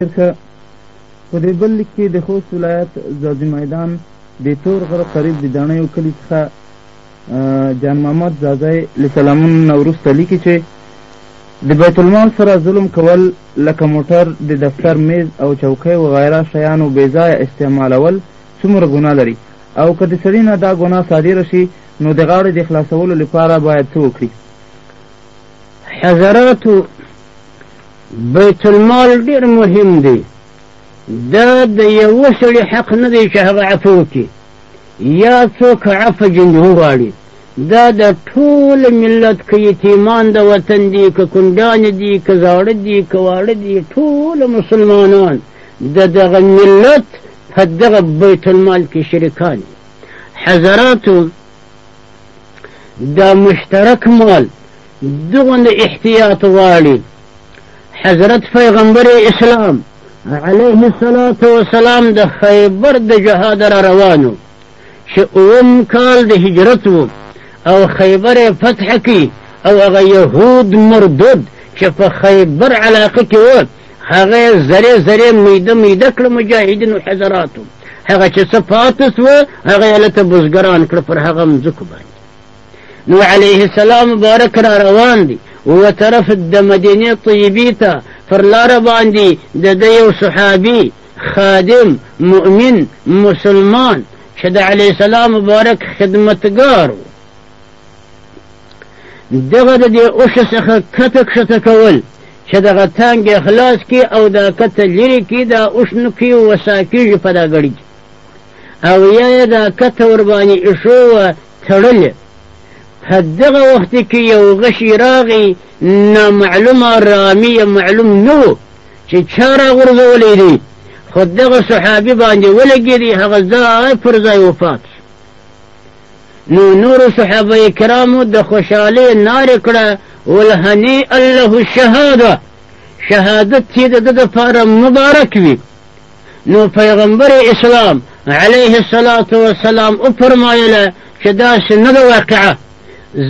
که په دې بل لیک کې د خوست ولایت ځاځي میدان د تور غره قریب د دڼیو کلي څخه جان محمد ځاځی له سلامونو نه وروسته لیکي چې د بیت المال سره ظلم کول لکه موټر د دفتر میز او چوکۍ وغیره شیانو بېځایه استعمالول څومره ګناه لري او که د سړي نه دا ګناه صادره شي نو د غاړې د خلاصولو لپاره باید څه وکړي حضراتو بیت المال ډیر مهم دی دا د یوه سړي حق نه دی چې هغه عفو وکړي یا څوک عفو جنې وغواړي دا د ټول ملت که یتیمان د وطن دي که کونډان دي که زاړه دي که واړه دي ټول مسلمانان د دغه ملت په دغه بیت المال کې شریکان دي حضراتو دا مشترک مال دغوند احتیاط غواړي حضرت پیغمبر اسلام علیه الصلاة والسلام د خیبر د جهاد را روانو چې اوم کال د هجرت وو او خیبر فتح کی او هغه یهود مردود چې په خیبر علاقه کې و هغه زره زره میده میده کړ مجاهدینو حضراتو هغه چې څه پاتې سوه هغه یې هلته بزګران کړ پر هغه مځکو باندې نو علیه السلام مبارک را روان دی و طرف د مدینه طیبی ته پر لار باندې د د یو صحابي خادم مؤمن مسلمان چې د علیه السلام مبارک خدمتګار و دغه د دې اوښ څخه کته کښته کول چې دغه تنګ اخلاص کې او دا کته لري کې دا اوښ نه کې وسا کېږي په دا ګړي او یا یې دا کته ورباندې ایښو وه تړل په دغه وخت کې یو غشي راغی نامعلومه رامي یې معلوم نه و چې چا راغورځولی دی خو دغه صحابي باندې ولګېدی هغه ځای پر ځای وفات نو نورو صحابه کرامو د خوشحالۍ نارې کړه ولهني الله الشهاده شهادت چې د ده دپاره مبارک وي نو پیغمبر اسلام علیه الصلاة والسلام او فرمایله چې داسې نه ده واقعه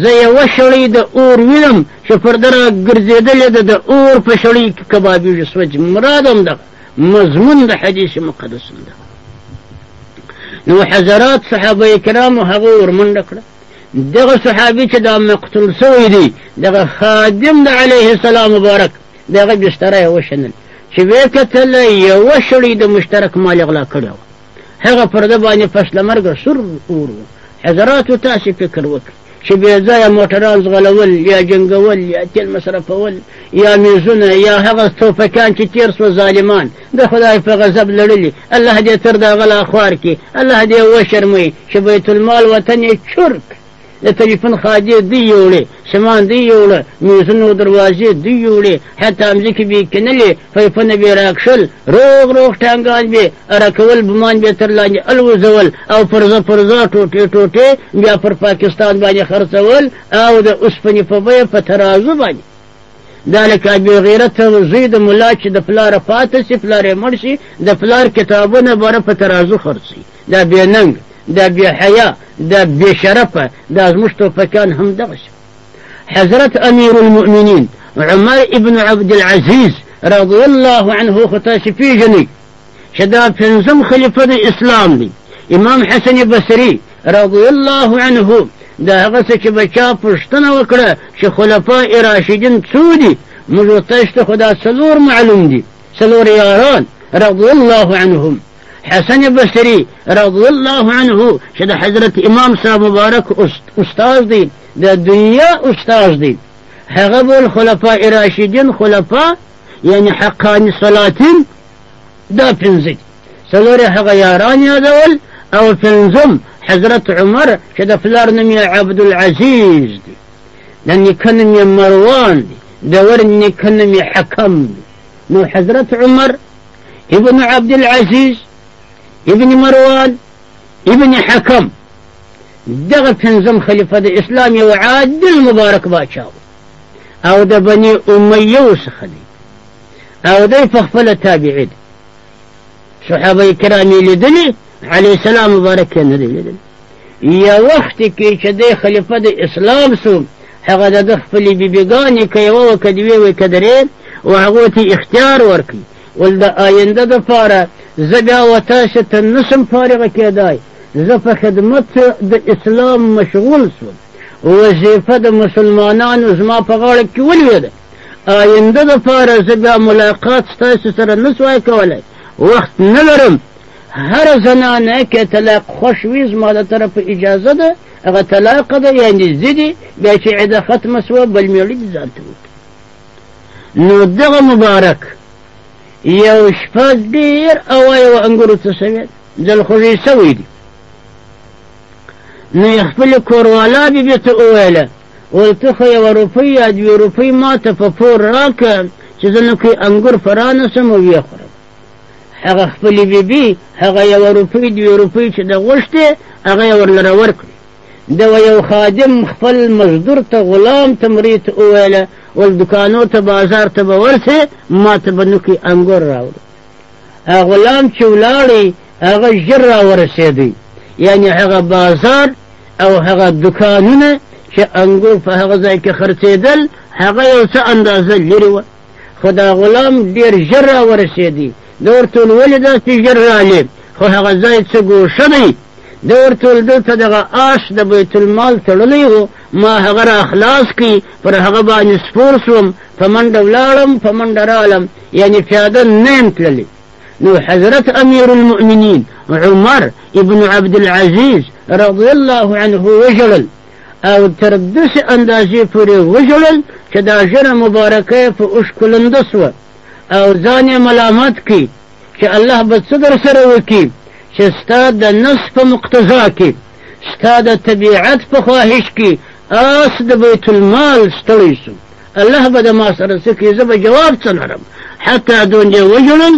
زه یوه شړۍ د اور وینم چې پر ده را ګرځېدلې ده د اور په شړۍ کې کبابېږي سوچ مراد هم ده مضمون د حدیث مقدس هم ده نو حضرات صحابه کرامو هغه ورمنډه کړه دغه صحابي چې دا مقتول سوی دی دغه خادم د علیه السلام مبارک د هغه بستره یې وشنل چې ویې کتل یوه شړۍ د مشترک مال غلا کړې وه هغه پر ده باندې پس له مرګه سور اور و حضراتو تاسې فکر وکړئ چې بې ځایه موټران ځغلول یا جنګول یا تیل مصرفول یا میزونه یا هغه توپکان چې تیر سوه ظالمان د خدای په غضب لړلي الله دې تر دغه لا خوار کړي الله دې وشرموي چې بیت المال وطن یې چور کړي د تلیفون خاجې دوی یوړې، شمان دوی یوړ، میزونه او دروازې دوی یوړې، حتی مځکې به یې کینلې، پایپونه به یې راکښل، روغ روغ ټانګان به یې اره کول، بمان به یې تر لاندې الوزول او پرزه پرزه، ټوټې ټوټې بیا پر پاکستان باندې خرڅول او د اوسپنې په بیه په ترازو باندې. دا لکه بېغیرته زوی د ملا چې د پلاره پاتې شي، پلار یې مړ شي، د پلار کتابونه بره په ترازو خرڅوي. دا بې ننګ دا بې حیا دا بې شرفه دا زموږ ټوپکیان همدغسې حضرت امیر المؤمنین عمر ابن عبد العزیز رضی الله عنه خو تاسې پیژنئ چې دا پنځم خلیفه د اسلام دی امام حسن بصری رضی الله عنه د هغه څه چې به چا پوښتنه وکړه چې خلفاء راشدین څو دي موږ تاسو ته خو دا څلور معلوم دي څلور یاران رضی الله عنهم حسن بصری رضی الله عنه چې د حضرت امام صاحب مبارک استاد دی د دنیا استاد دی هغه بول خلفاء راشدین خلفاء یعنی حقانی صلاتین دا پنځه څلور هغه یاران یادول او پنځم حضرت عمر چې د پلار نوم یې عبدالعزیز دی د نیکه نوم یې مروان دی د ور نیکه نوم یې حکم دی نو حضرت عمر ابن عبد العزيز ابن مروان ابن حكم دغه پنځم خلیفه د اسلام یو عادل مبارک باچا او د بني امیه څخه دی او دی په خپل تابعی دی صحابه کرام یې لیدلي علیه السلام مبارک یې نه دی لیدلی یا وخت کې چې د خلیفه د اسلام سو هغه د ده خپلې بیبیګانې که یوه وه که دوې وې که درې او هغو ته اختیار ورکړي ول د آینده دپاره زه بیا و تاسو ته نسم فارغه کېدای زه په خدمت د اسلام مشغول سوم وظیفه د مسلمانانو زما په غاړه کې ولوېده آینده دپاره زه بیا ملاقات ستاسو سره نه سوای کولی وخت نه لرم هر زنانه که طلاق خوش وي زما د طرفه اجازه ده هغه طلاق ده یا نږدې دي بیا چې عده ختمه سوه بل میړی دې ځان ته وکړي نو دغه مبارک یو شپه ډېر اوا یوه انګورو ته سوی ځل خوږې سوی دي نو یې خپلې کوروالا بیبي ته وویله ویل ته خو یوه روپۍ یا دوې روپۍ ما ته په پور راکړه چې زه نو کوی انګور فرانه سم او ویې خورم هغه خپلې بیبي هغه یوه روپۍ دوې روپۍ چې د غوښتې هغه یې ورلره ورکړې د یو خادم خپل مزدور ته غلام ته مرې ته وویله ول دکانو ته بازار ته به ورسې ما ته به نوکي انګور راوړه غلام چې ولاړی هغه ژر راورسېدی یعنی هغه بازار او هغه دکانونه چې انګور په هغه ځای کې خرڅېدل هغه یو څه اندازه لرې وه خو دا غلام ډېر ژر راورسېدی ده ورته ویل ولې داسې ژر رالې خو هغه ځای څه ګوښه دی ده ورته ویل دلته دغه آش د بیت المال تړلی و ما هغه را خلاص کړي پر هغه باندې سپور شوم په منډه ولاړم په منډه رالم یعنې پیاده نه یم تللی نو حضرت امیر المؤمنین عمر ابن عبدالعزیز رضی الله عنه وژړل او تر داسې اندازې پورې وژړل چې دا ژره مبارکه یې په اوښکو لنده سوه او ځان یې ملامت کړي چې الله به څه در سره وکړي چې ستا د نفس په مقتضا کې ستا د طبیعت په خواهش کې آس د بیت المال ستړی سو الله به د ما سره څه کوي زه به جواب څه لرم حتی دونجې وژړل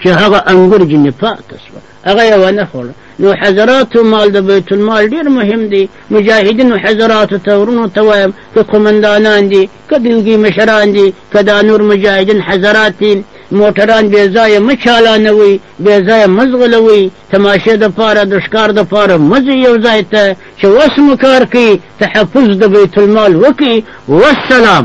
چې هغه انګور جنې پاته شوه هغه یې ونه خوړ نو حضراتو مال د بیت المال ډیر مهم دی مجاهدینو حضراتو ته ورونو ته وایم که قومندانان دي که دوی مشران دي که دا نور مجاهدین حضرات دي موټران بې ځایه مه چالانوئ بې ځایه مه ځغلوئ تماشې دپاره د ښکار دپاره مه ځئ یو ځای ته چې وس مو کار کوي تحفظ د بیت المال وکړي والسلام